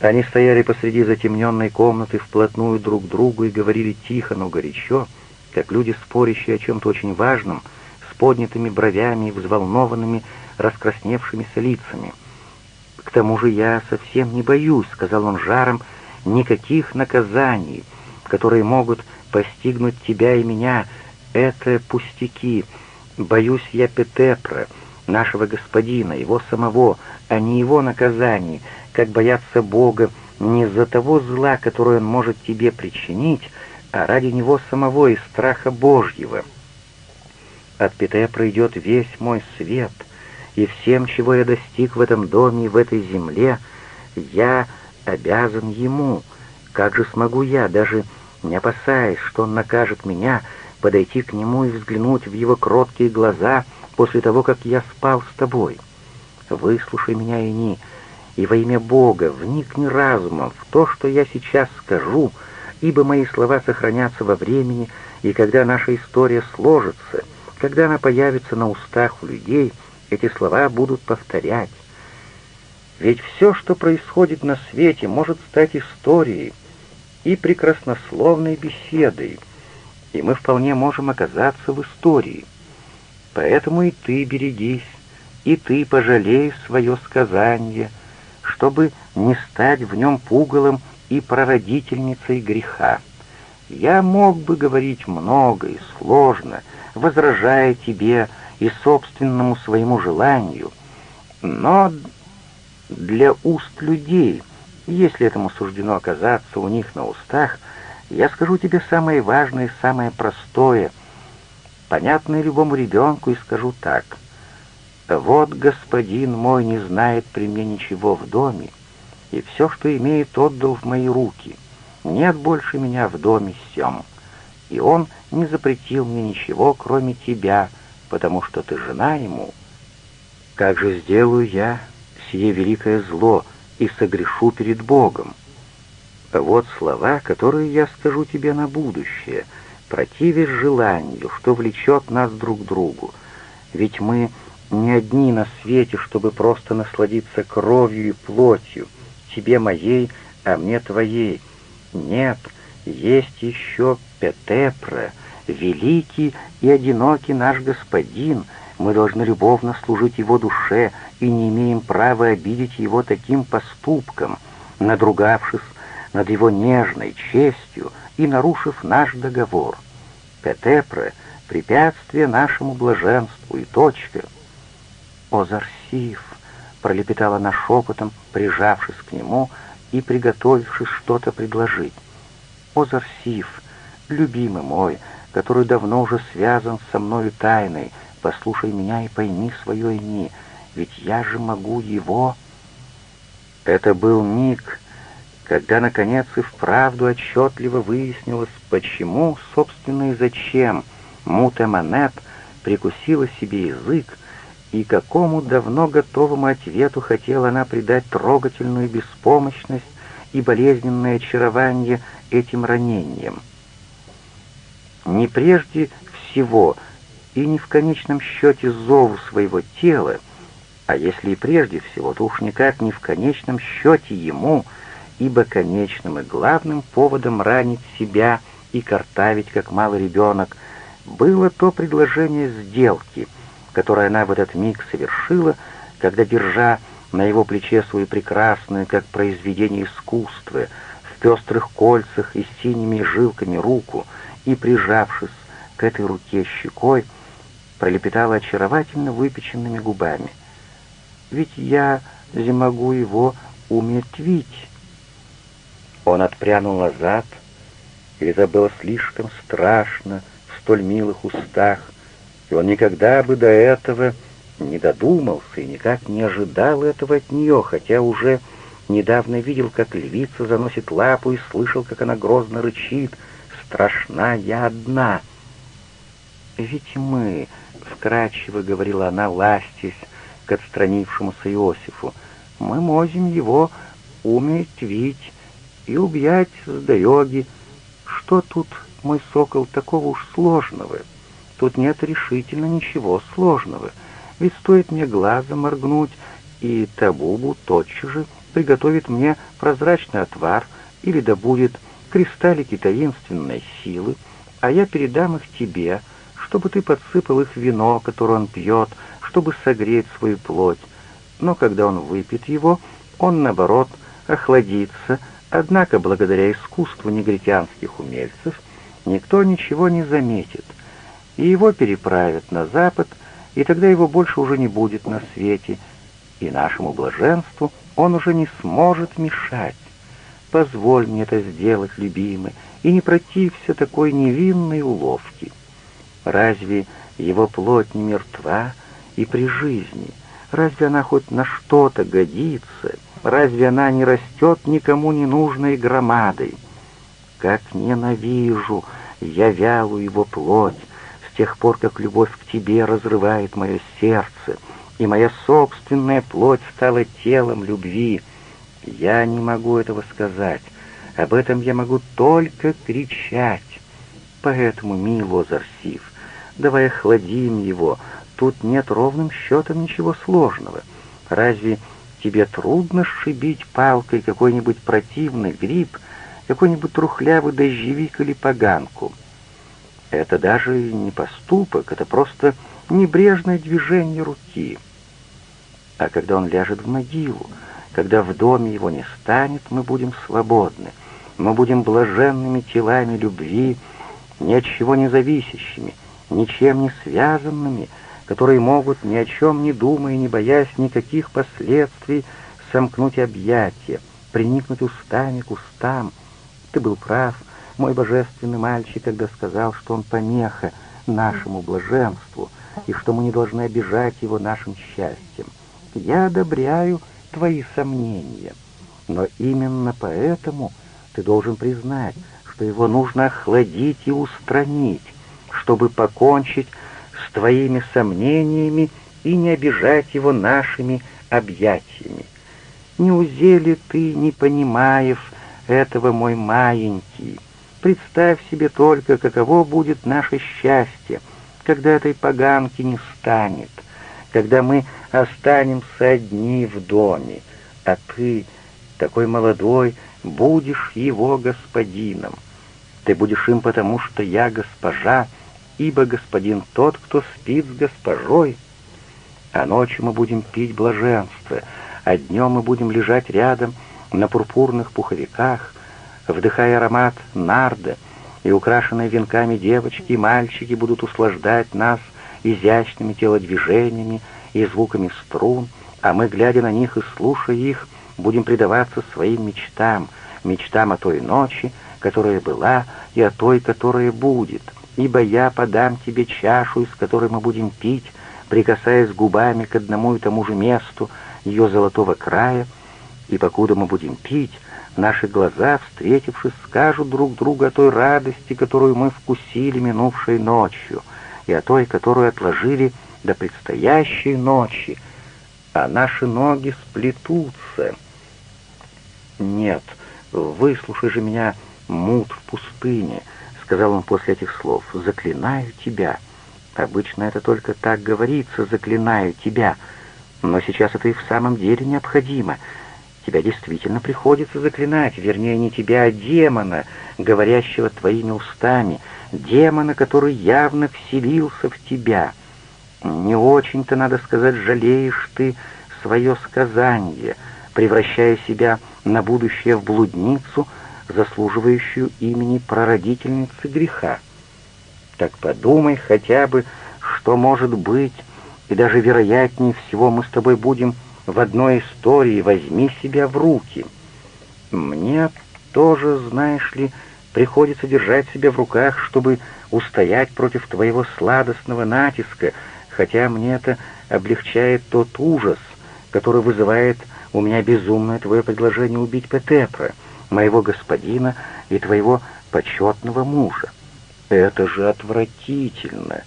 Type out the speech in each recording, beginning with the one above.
Они стояли посреди затемненной комнаты вплотную друг к другу и говорили тихо, но горячо, как люди, спорящие о чем-то очень важном, с поднятыми бровями и взволнованными, раскрасневшимися лицами. «К тому же я совсем не боюсь», — сказал он жаром, — «никаких наказаний, которые могут постигнуть тебя и меня. Это пустяки. Боюсь я Петепра, нашего господина, его самого, а не его наказаний, как бояться Бога не из-за того зла, которое он может тебе причинить, а ради него самого и страха Божьего. От Петепра идет весь мой свет, и всем, чего я достиг в этом доме и в этой земле, я обязан ему. Как же смогу я, даже не опасаясь, что он накажет меня, подойти к нему и взглянуть в его кроткие глаза после того, как я спал с тобой? Выслушай меня, Ини, и во имя Бога вникни разумом в то, что я сейчас скажу, ибо мои слова сохранятся во времени, и когда наша история сложится, когда она появится на устах у людей, эти слова будут повторять. Ведь все, что происходит на свете, может стать историей и прекраснословной беседой, и мы вполне можем оказаться в истории. Поэтому и ты берегись, и ты пожалей свое сказание, чтобы не стать в нем пугалом и прародительницей греха. Я мог бы говорить много и сложно, возражая тебе и собственному своему желанию, но для уст людей, если этому суждено оказаться у них на устах, я скажу тебе самое важное и самое простое, понятное любому ребенку, и скажу так. Вот господин мой не знает при мне ничего в доме, и все, что имеет, отдал в мои руки. Нет больше меня в доме сём, и он не запретил мне ничего, кроме тебя, потому что ты жена ему. Как же сделаю я сие великое зло и согрешу перед Богом? Вот слова, которые я скажу тебе на будущее, противясь желанию, что влечет нас друг к другу. Ведь мы не одни на свете, чтобы просто насладиться кровью и плотью, тебе моей, а мне твоей. Нет, есть еще Петепра, великий и одинокий наш господин. Мы должны любовно служить его душе и не имеем права обидеть его таким поступком, надругавшись над его нежной честью и нарушив наш договор. Петепра — препятствие нашему блаженству и точка. О, пролепетала она шепотом, прижавшись к нему и приготовившись что-то предложить. «О, любимый мой, который давно уже связан со мною тайной, послушай меня и пойми свое имя, ведь я же могу его...» Это был миг, когда, наконец, и вправду отчетливо выяснилось, почему, собственно, и зачем Муте Манет прикусила себе язык, и какому давно готовому ответу хотела она придать трогательную беспомощность и болезненное очарование этим ранениям. Не прежде всего и не в конечном счете зову своего тела, а если и прежде всего, то уж никак не в конечном счете ему, ибо конечным и главным поводом ранить себя и картавить, как малый ребенок, было то предложение сделки — которое она в этот миг совершила, когда, держа на его плече свою прекрасную, как произведение искусства, в пестрых кольцах и синими жилками руку, и, прижавшись к этой руке щекой, пролепетала очаровательно выпеченными губами. «Ведь я же могу его умертвить». Он отпрянул назад, и это было слишком страшно в столь милых устах, и он никогда бы до этого не додумался и никак не ожидал этого от нее, хотя уже недавно видел, как львица заносит лапу и слышал, как она грозно рычит «Страшна я одна!» «Ведь мы», — вкрадчиво говорила она, ластясь к отстранившемуся Иосифу, «мы можем его умертвить и убьять с дороги. Что тут, мой сокол, такого уж сложного?» Тут нет решительно ничего сложного, ведь стоит мне глазом моргнуть, и Табубу тотчас же приготовит мне прозрачный отвар или добудет кристаллики таинственной силы, а я передам их тебе, чтобы ты подсыпал их в вино, которое он пьет, чтобы согреть свою плоть. Но когда он выпьет его, он, наоборот, охладится, однако благодаря искусству негритянских умельцев никто ничего не заметит, и его переправят на запад, и тогда его больше уже не будет на свете, и нашему блаженству он уже не сможет мешать. Позволь мне это сделать, любимый, и не протився такой невинной уловки. Разве его плоть не мертва и при жизни? Разве она хоть на что-то годится? Разве она не растет никому не нужной громадой? Как ненавижу я вялую его плоть, тех пор, как любовь к тебе разрывает мое сердце, и моя собственная плоть стала телом любви. Я не могу этого сказать, об этом я могу только кричать. Поэтому, мило Зарсив, давай охладим его, тут нет ровным счетом ничего сложного. Разве тебе трудно сшибить палкой какой-нибудь противный гриб, какой-нибудь трухлявый дождевик или поганку? Это даже не поступок, это просто небрежное движение руки. А когда он ляжет в могилу, когда в доме его не станет, мы будем свободны, мы будем блаженными телами любви, ни от чего не зависящими, ничем не связанными, которые могут, ни о чем не думая, не боясь никаких последствий, сомкнуть объятия, приникнуть устами к устам. Ты был прав, мой божественный мальчик, когда сказал, что он помеха нашему блаженству и что мы не должны обижать его нашим счастьем. Я одобряю твои сомнения, но именно поэтому ты должен признать, что его нужно охладить и устранить, чтобы покончить с твоими сомнениями и не обижать его нашими объятиями. Неужели ты не понимаешь этого, мой маленький? Представь себе только, каково будет наше счастье, когда этой поганки не станет, когда мы останемся одни в доме, а ты, такой молодой, будешь его господином. Ты будешь им потому, что я госпожа, ибо господин тот, кто спит с госпожой. А ночью мы будем пить блаженство, а днем мы будем лежать рядом на пурпурных пуховиках, вдыхая аромат нарда, и украшенные венками девочки и мальчики будут услаждать нас изящными телодвижениями и звуками струн, а мы, глядя на них и слушая их, будем предаваться своим мечтам, мечтам о той ночи, которая была, и о той, которая будет, ибо я подам тебе чашу, из которой мы будем пить, прикасаясь губами к одному и тому же месту ее золотого края, и покуда мы будем пить, Наши глаза, встретившись, скажут друг другу о той радости, которую мы вкусили минувшей ночью, и о той, которую отложили до предстоящей ночи, а наши ноги сплетутся. Нет, выслушай же меня, мут в пустыне, — сказал он после этих слов, — заклинаю тебя. Обычно это только так говорится, заклинаю тебя, но сейчас это и в самом деле необходимо — Тебя действительно приходится заклинать, вернее, не тебя, а демона, говорящего твоими устами, демона, который явно вселился в тебя. Не очень-то, надо сказать, жалеешь ты свое сказание, превращая себя на будущее в блудницу, заслуживающую имени прародительницы греха. Так подумай хотя бы, что может быть, и даже вероятнее всего мы с тобой будем в одной истории «Возьми себя в руки». Мне тоже, знаешь ли, приходится держать себя в руках, чтобы устоять против твоего сладостного натиска, хотя мне это облегчает тот ужас, который вызывает у меня безумное твое предложение убить Петепра, моего господина и твоего почетного мужа. Это же отвратительно.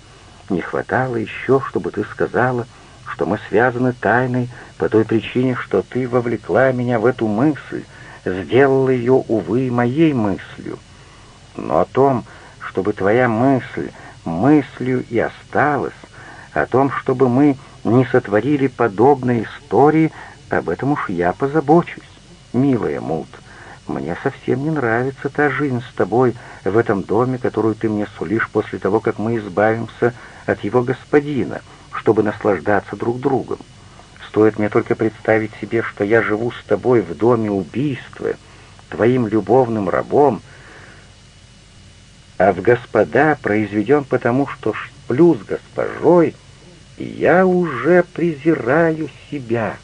Не хватало еще, чтобы ты сказала, что мы связаны тайной по той причине, что ты вовлекла меня в эту мысль, сделала ее, увы, моей мыслью. Но о том, чтобы твоя мысль мыслью и осталась, о том, чтобы мы не сотворили подобной истории, об этом уж я позабочусь. «Милая Мут, мне совсем не нравится та жизнь с тобой в этом доме, которую ты мне сулишь после того, как мы избавимся от его господина, чтобы наслаждаться друг другом. Стоит мне только представить себе, что я живу с тобой в доме убийства, твоим любовным рабом, а в господа произведен потому, что сплю с госпожой, и я уже презираю себя».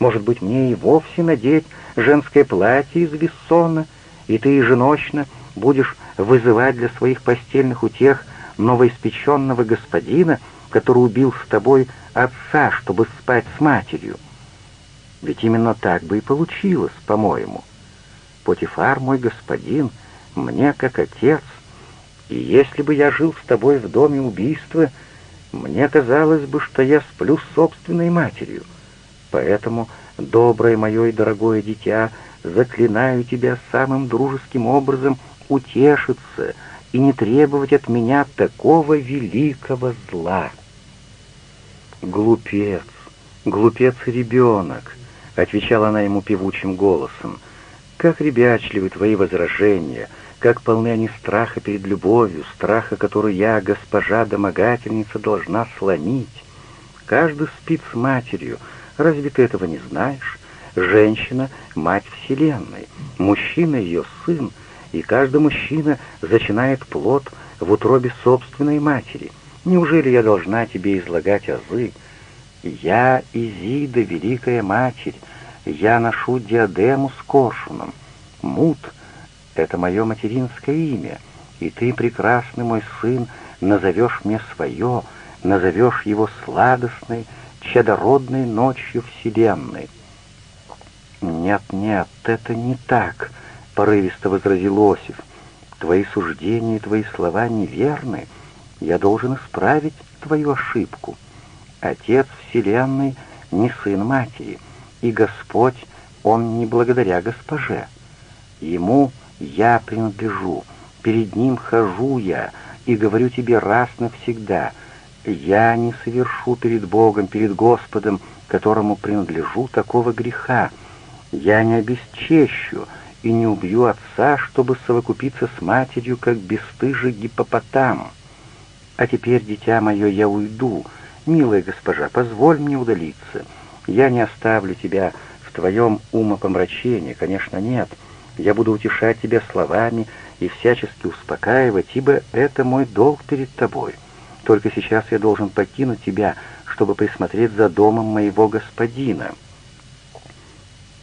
Может быть, мне и вовсе надеть женское платье из вессона, и ты еженочно будешь вызывать для своих постельных утех новоиспеченного господина, который убил с тобой отца, чтобы спать с матерью. Ведь именно так бы и получилось, по-моему. Потифар, мой господин, мне как отец, и если бы я жил с тобой в доме убийства, мне казалось бы, что я сплю с собственной матерью. Поэтому, доброе мое и дорогое дитя, заклинаю тебя самым дружеским образом утешиться и не требовать от меня такого великого зла. «Глупец, глупец и ребенок», — отвечала она ему певучим голосом, — «как ребячливы твои возражения, как полны они страха перед любовью, страха, который я, госпожа-домогательница, должна сломить. Каждый спит с матерью, Разве ты этого не знаешь? Женщина — мать Вселенной, мужчина — ее сын, и каждый мужчина зачинает плод в утробе собственной матери. Неужели я должна тебе излагать азы? Я Изида, великая матерь, я ношу диадему с коршуном. Мут — это мое материнское имя, и ты, прекрасный мой сын, назовешь мне свое, назовешь его сладостной, чадородной ночью Вселенной. «Нет, нет, это не так», — порывисто возразил Осиф. «Твои суждения и твои слова неверны. Я должен исправить твою ошибку. Отец Вселенной не сын матери, и Господь, Он не благодаря госпоже. Ему я принадлежу, перед Ним хожу я, и говорю тебе раз навсегда — я не совершу перед Богом, перед Господом, которому принадлежу, такого греха. Я не обесчещу и не убью отца, чтобы совокупиться с матерью, как бесстыжий гипопотам. А теперь, дитя мое, я уйду. Милая госпожа, позволь мне удалиться. Я не оставлю тебя в твоем умопомрачении, конечно, нет. Я буду утешать тебя словами и всячески успокаивать, ибо это мой долг перед тобой. Только сейчас я должен покинуть тебя, чтобы присмотреть за домом моего господина».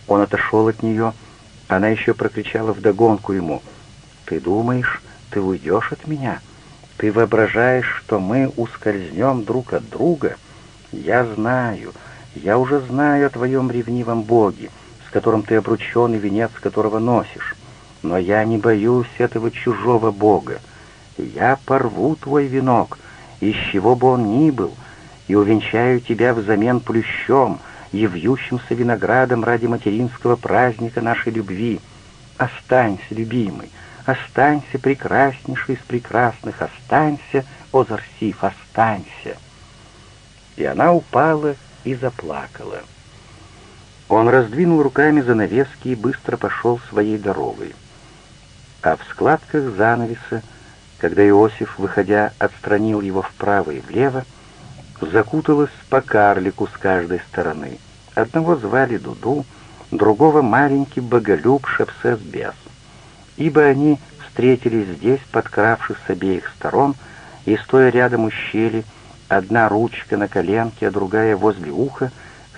Он отошел от нее, она еще прокричала вдогонку ему, «Ты думаешь, ты уйдешь от меня? Ты воображаешь, что мы ускользнем друг от друга? Я знаю, я уже знаю о твоем ревнивом боге, с которым ты обручен и венец которого носишь, но я не боюсь этого чужого бога. Я порву твой венок, из чего бы он ни был, и увенчаю тебя взамен плющом и вьющимся виноградом ради материнского праздника нашей любви. Останься, любимый, останься, прекраснейший из прекрасных, останься, о останься. И она упала и заплакала. Он раздвинул руками занавески и быстро пошел своей дорогой. А в складках занавеса когда Иосиф, выходя, отстранил его вправо и влево, закуталась по карлику с каждой стороны. Одного звали Дуду, другого маленький боголюб Шепсес-Бес. Ибо они встретились здесь, подкравшись с обеих сторон, и, стоя рядом у щели, одна ручка на коленке, а другая возле уха,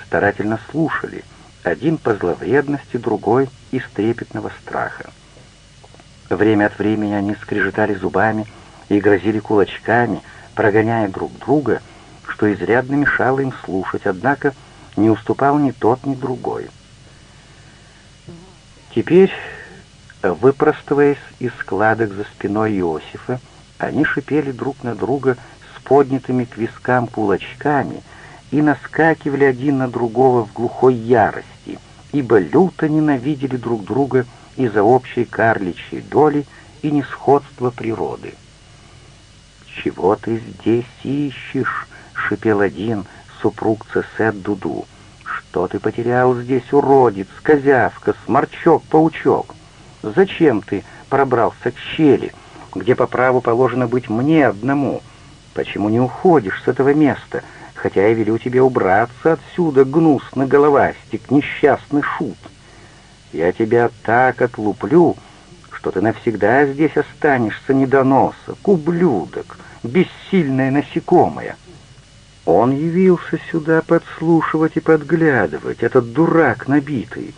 старательно слушали, один по зловредности, другой из трепетного страха. Время от времени они скрежетали зубами и грозили кулачками, прогоняя друг друга, что изрядно мешало им слушать, однако не уступал ни тот, ни другой. Теперь, выпростываясь из складок за спиной Иосифа, они шипели друг на друга с поднятыми к вискам кулачками и наскакивали один на другого в глухой ярости, ибо люто ненавидели друг друга из-за общей карличьей доли и несходства природы. «Чего ты здесь ищешь?» — шипел один супруг Цесет Дуду. Что ты потерял здесь, уродец, козявка, сморчок, паучок? Зачем ты пробрался к щели, где по праву положено быть мне одному? Почему не уходишь с этого места, хотя я велю тебе убраться отсюда, гнусный головастик, несчастный шут? Я тебя так отлуплю, что ты навсегда здесь останешься недоносок, ублюдок, бессильное насекомое. Он явился сюда подслушивать и подглядывать, этот дурак набитый.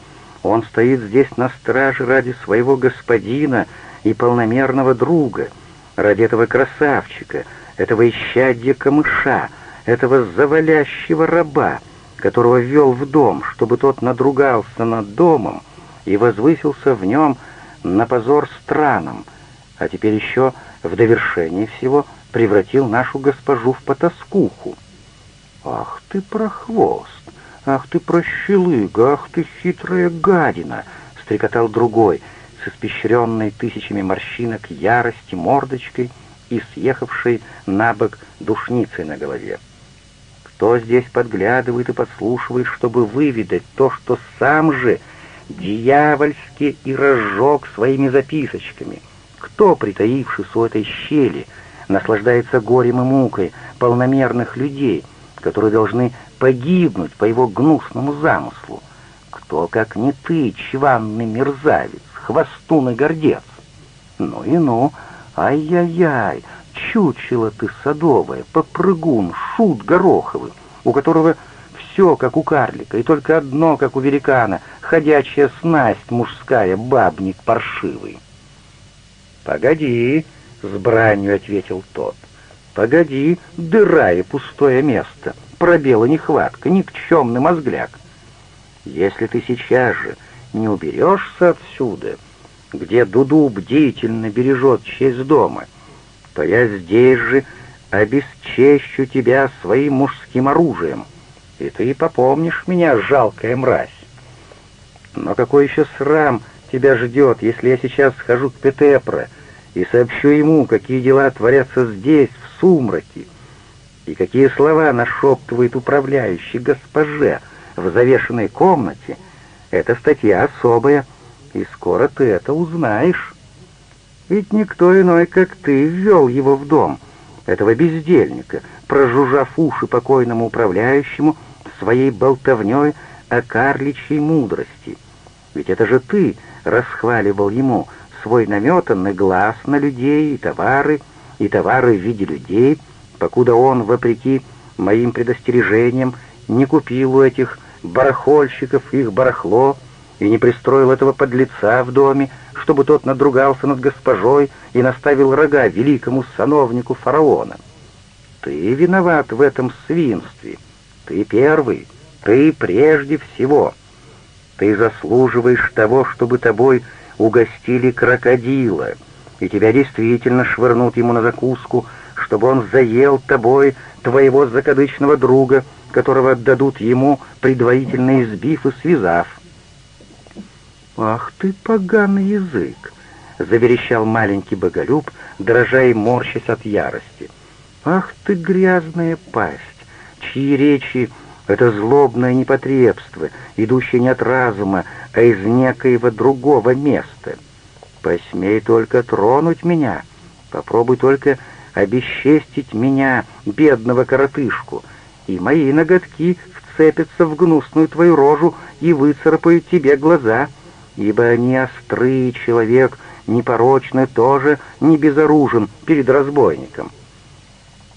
Он стоит здесь на страже ради своего господина и полномерного друга, ради этого красавчика, этого исчадья камыша, этого завалящего раба, которого ввел в дом, чтобы тот надругался над домом и возвысился в нем на позор странам, а теперь еще в довершение всего превратил нашу госпожу в потаскуху. «Ах ты прохвост! Ах ты прощелыга! Ах ты хитрая гадина!» — стрекотал другой, с испещренной тысячами морщинок ярости мордочкой и съехавшей на бок душницей на голове. Кто здесь подглядывает и подслушивает, чтобы выведать то, что сам же дьявольски и разжег своими записочками? Кто, притаившись у этой щели, наслаждается горем и мукой полномерных людей — которые должны погибнуть по его гнусному замыслу. Кто, как не ты, чванный мерзавец, хвостун и гордец? Ну и ну, ай-яй-яй, чучело ты садовое, попрыгун, шут гороховый, у которого все, как у карлика, и только одно, как у великана, ходячая снасть мужская, бабник паршивый. «Погоди», — с бранью ответил тот, «Погоди, дыра и пустое место, пробела нехватка, никчемный мозгляк. Если ты сейчас же не уберешься отсюда, где Дуду бдительно бережет честь дома, то я здесь же обесчещу тебя своим мужским оружием, и ты попомнишь меня, жалкая мразь. Но какой еще срам тебя ждет, если я сейчас схожу к Петепро и сообщу ему, какие дела творятся здесь, сумраке. И какие слова нашептывает управляющий госпоже в завешенной комнате, это статья особая, и скоро ты это узнаешь. Ведь никто иной, как ты, ввел его в дом, этого бездельника, прожужжав уши покойному управляющему своей болтовней о карличьей мудрости. Ведь это же ты расхваливал ему свой наметанный глаз на людей и товары, и товары в виде людей, покуда он, вопреки моим предостережениям, не купил у этих барахольщиков их барахло и не пристроил этого подлеца в доме, чтобы тот надругался над госпожой и наставил рога великому сановнику фараона. Ты виноват в этом свинстве. Ты первый, ты прежде всего. Ты заслуживаешь того, чтобы тобой угостили крокодила, и тебя действительно швырнут ему на закуску, чтобы он заел тобой твоего закадычного друга, которого отдадут ему, предварительно избив и связав. «Ах ты, поганый язык!» — заверещал маленький боголюб, дрожа и морщась от ярости. «Ах ты, грязная пасть, чьи речи — это злобное непотребство, идущее не от разума, а из некоего другого места!» Посмей только тронуть меня, попробуй только обесчестить меня, бедного коротышку, и мои ноготки вцепятся в гнусную твою рожу и выцарапают тебе глаза, ибо ни острый человек, ни порочный тоже не безоружен перед разбойником.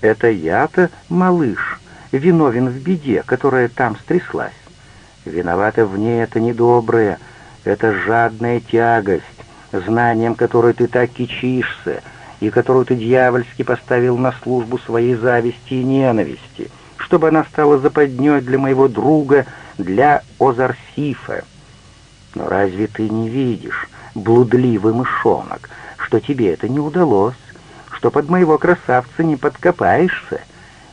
Это я-то, малыш, виновен в беде, которая там стряслась. Виновата в ней это недоброе, это жадная тягость, знанием которой ты так кичишься, и которую ты дьявольски поставил на службу своей зависти и ненависти, чтобы она стала западней для моего друга, для Озарсифа. Но разве ты не видишь, блудливый мышонок, что тебе это не удалось, что под моего красавца не подкопаешься?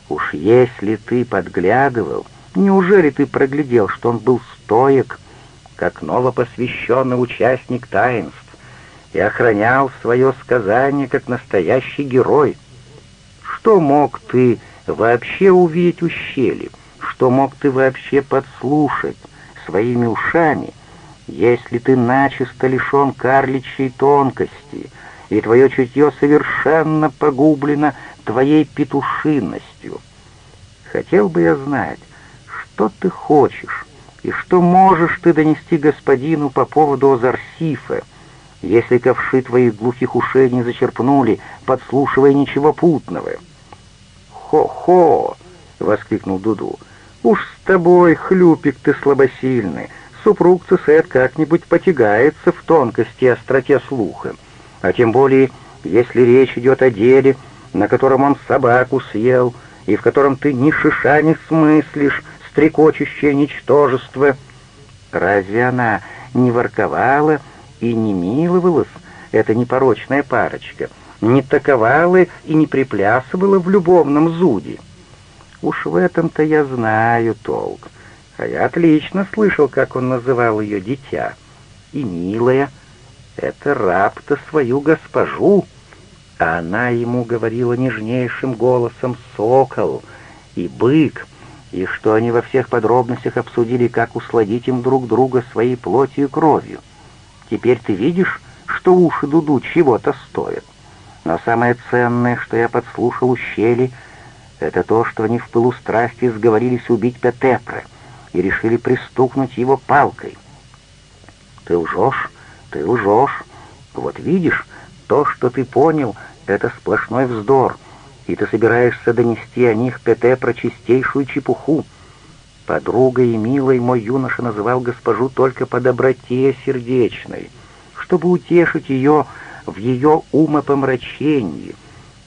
Уж если ты подглядывал, неужели ты проглядел, что он был стоек, как новопосвященный участник таинств? И охранял свое сказание как настоящий герой. Что мог ты вообще увидеть у щели? что мог ты вообще подслушать своими ушами, если ты начисто лишен карличьей тонкости, и твое чутье совершенно погублено твоей петушинностью? Хотел бы я знать, что ты хочешь, и что можешь ты донести господину по поводу Озарсифа, если ковши твоих глухих ушей не зачерпнули, подслушивая ничего путного. «Хо-хо!» — воскликнул Дуду. «Уж с тобой, хлюпик ты слабосильный, супруг Цесет как-нибудь потягается в тонкости и остроте слуха, а тем более, если речь идет о деле, на котором он собаку съел, и в котором ты ни шиша не смыслишь, стрекочущее ничтожество. Разве она не ворковала и не эта непорочная парочка, не таковала и не приплясывала в любовном зуде? Уж в этом-то я знаю толк. А я отлично слышал, как он называл ее дитя. И милая, это раб-то свою госпожу. А она ему говорила нежнейшим голосом «сокол» и «бык», и что они во всех подробностях обсудили, как усладить им друг друга своей плотью и кровью. Теперь ты видишь, что уши Дуду чего-то стоят. Но самое ценное, что я подслушал у щели, это то, что они в пылу страсти сговорились убить Петепра и решили пристукнуть его палкой. Ты лжешь, ты лжешь. Вот видишь, то, что ты понял, это сплошной вздор — и ты собираешься донести о них ПТ про чистейшую чепуху. Подругой и милой мой юноша называл госпожу только по доброте сердечной, чтобы утешить ее в ее умопомрачении.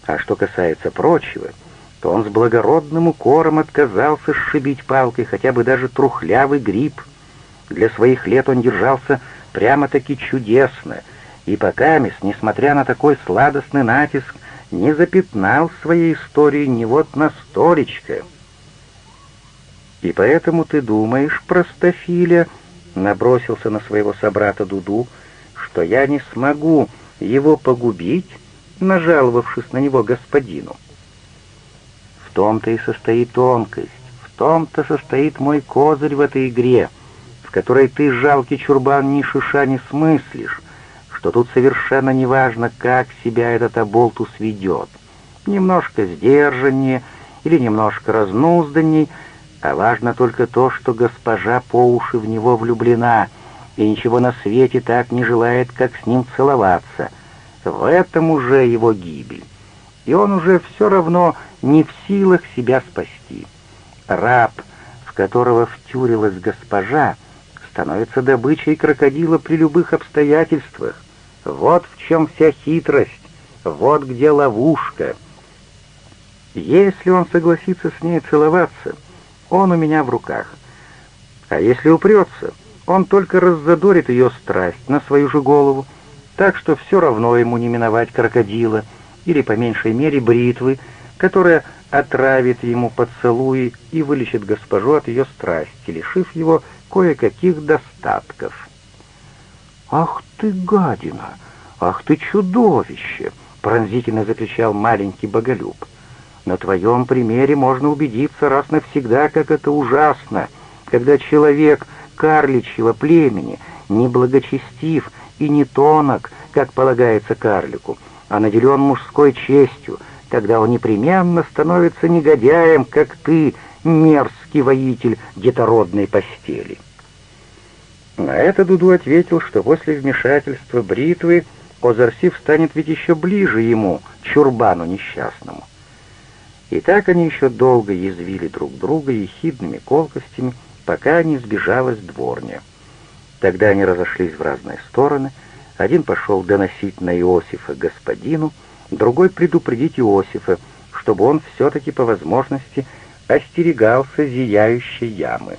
А что касается прочего, то он с благородным укором отказался сшибить палкой хотя бы даже трухлявый гриб. Для своих лет он держался прямо-таки чудесно, и пока, несмотря на такой сладостный натиск, не запятнал своей истории ни вот на столечко. И поэтому ты думаешь, простофиля, набросился на своего собрата Дуду, что я не смогу его погубить, нажаловавшись на него господину. В том-то и состоит тонкость, в том-то состоит мой козырь в этой игре, в которой ты, жалкий чурбан, ни шиша не смыслишь, что тут совершенно неважно, как себя этот оболтус ведет. Немножко сдержаннее или немножко разнузданней, а важно только то, что госпожа по уши в него влюблена и ничего на свете так не желает, как с ним целоваться. В этом уже его гибель. И он уже все равно не в силах себя спасти. Раб, в которого втюрилась госпожа, становится добычей крокодила при любых обстоятельствах. Вот в чем вся хитрость, вот где ловушка. Если он согласится с ней целоваться, он у меня в руках. А если упрется, он только раззадорит ее страсть на свою же голову, так что все равно ему не миновать крокодила или, по меньшей мере, бритвы, которая отравит ему поцелуи и вылечит госпожу от ее страсти, лишив его кое-каких достатков». «Ах ты, гадина! Ах ты, чудовище!» — пронзительно закричал маленький боголюб. «На твоем примере можно убедиться раз навсегда, как это ужасно, когда человек карличьего племени неблагочестив и не тонок, как полагается карлику, а наделен мужской честью, тогда он непременно становится негодяем, как ты, мерзкий воитель детородной постели». На это Дуду ответил, что после вмешательства бритвы Озарсив станет ведь еще ближе ему, чурбану несчастному. И так они еще долго язвили друг друга ехидными колкостями, пока не сбежалась дворня. Тогда они разошлись в разные стороны, один пошел доносить на Иосифа господину, другой предупредить Иосифа, чтобы он все-таки по возможности остерегался зияющей ямы.